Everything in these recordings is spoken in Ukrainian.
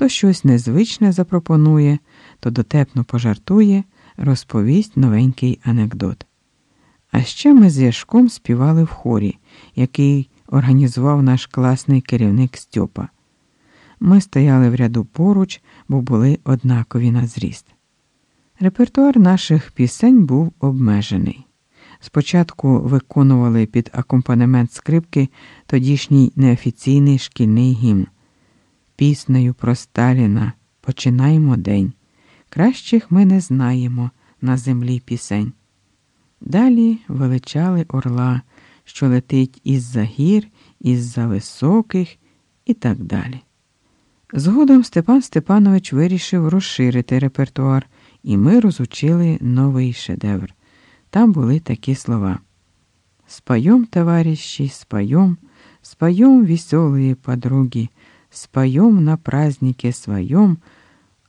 то щось незвичне запропонує, то дотепно пожартує, розповість новенький анекдот. А ще ми з Яшком співали в хорі, який організував наш класний керівник Стьопа. Ми стояли в ряду поруч, бо були однакові на зріст. Репертуар наших пісень був обмежений. Спочатку виконували під акомпанемент скрипки тодішній неофіційний шкільний гімн. Піснею про Сталіна починаємо день. Кращих ми не знаємо на землі пісень. Далі величали орла, що летить із-за гір, із-за високих і так далі. Згодом Степан Степанович вирішив розширити репертуар, і ми розучили новий шедевр. Там були такі слова. Споем, товарищи, споем, споем, веселые подруги, споем на празднике своем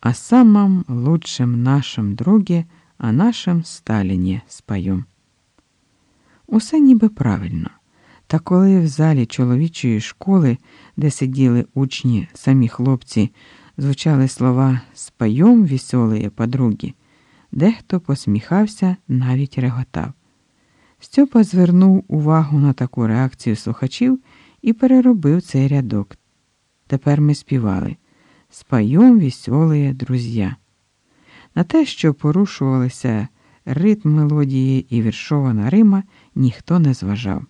о самом лучшем нашем друге, о нашем Сталіні споем. Усе ніби правильно. Та коли в залі чоловічої школи, де сиділи учні, самі хлопці, звучали слова «споем, веселые подруги», дехто посміхався, навіть реготав. Стьопа звернув увагу на таку реакцію слухачів і переробив цей рядок. Тепер ми співали «Споем, веселые друзья». На те, що порушувалися ритм мелодії і віршована Рима, ніхто не зважав.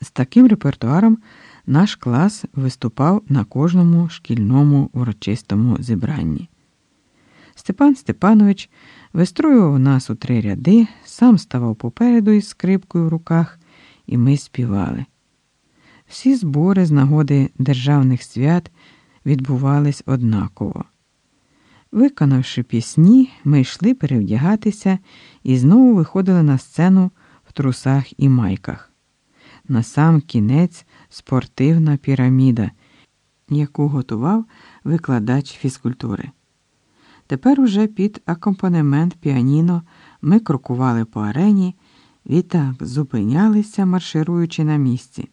З таким репертуаром наш клас виступав на кожному шкільному урочистому зібранні. Степан Степанович вистроював нас у три ряди, сам ставав попереду із скрипкою в руках, і ми співали. Всі збори з нагоди державних свят відбувались однаково. Виконавши пісні, ми йшли перевдягатися і знову виходили на сцену в трусах і майках. На сам кінець спортивна піраміда, яку готував викладач фізкультури. Тепер уже під акомпанемент піаніно ми крокували по арені, відтак зупинялися, маршируючи на місці.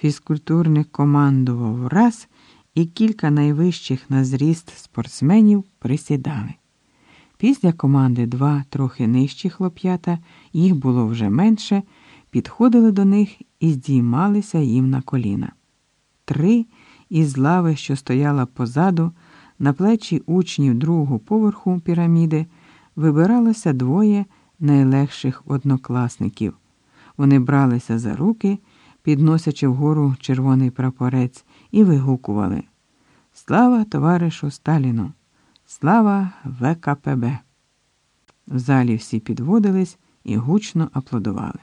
Фізкультурник командував раз, і кілька найвищих на зріст спортсменів присідали. Після команди два трохи нижчі хлоп'ята, їх було вже менше, підходили до них і здіймалися їм на коліна. Три із лави, що стояла позаду, на плечі учнів другого поверху піраміди вибиралося двоє найлегших однокласників. Вони бралися за руки, підносячи вгору червоний прапорець, і вигукували Слава товаришу Сталіну! Слава ВКПБ! В залі всі підводились і гучно аплодували.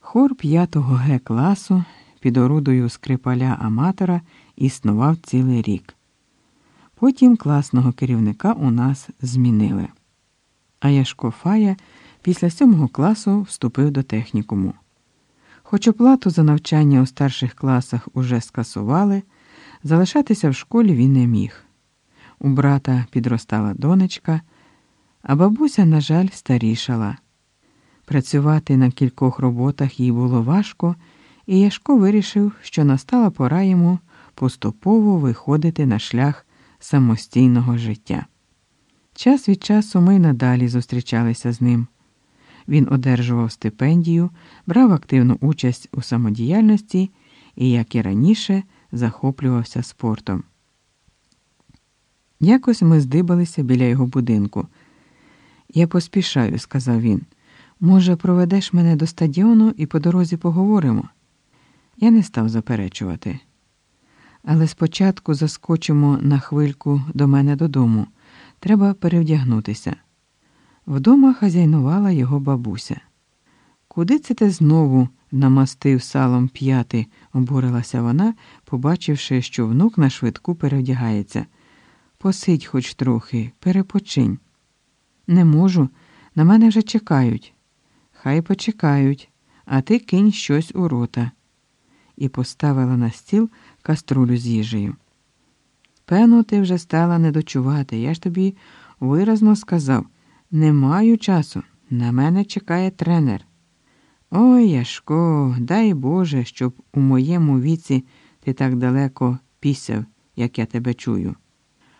Хор 5 Г класу під орудою скрипаля аматора існував цілий рік. Потім класного керівника у нас змінили. А Яшко Фая після сьомого класу вступив до технікуму. Хоч оплату за навчання у старших класах уже скасували, залишатися в школі він не міг. У брата підростала донечка, а бабуся, на жаль, старішала. Працювати на кількох роботах їй було важко, і Яшко вирішив, що настала пора йому поступово виходити на шлях самостійного життя. Час від часу ми надалі зустрічалися з ним. Він одержував стипендію, брав активну участь у самодіяльності і, як і раніше, захоплювався спортом. Якось ми здибалися біля його будинку. Я поспішаю, сказав він. Може, проведеш мене до стадіону і по дорозі поговоримо? Я не став заперечувати. Але спочатку заскочимо на хвильку до мене додому. Треба перевдягнутися. Вдома хазяйнувала його бабуся. Куди це ти знову намастив салом п'яти? обурилася вона, побачивши, що внук на швидку перевдягається. Посидь хоч трохи, перепочинь. Не можу, на мене вже чекають. Хай почекають, а ти кинь щось у рота. І поставила на стіл каструлю з їжею. Певно, ти вже стала не дочувати. Я ж тобі виразно сказав не маю часу. На мене чекає тренер. Ой, Яшко, дай Боже, щоб у моєму віці ти так далеко пісяв як я тебе чую.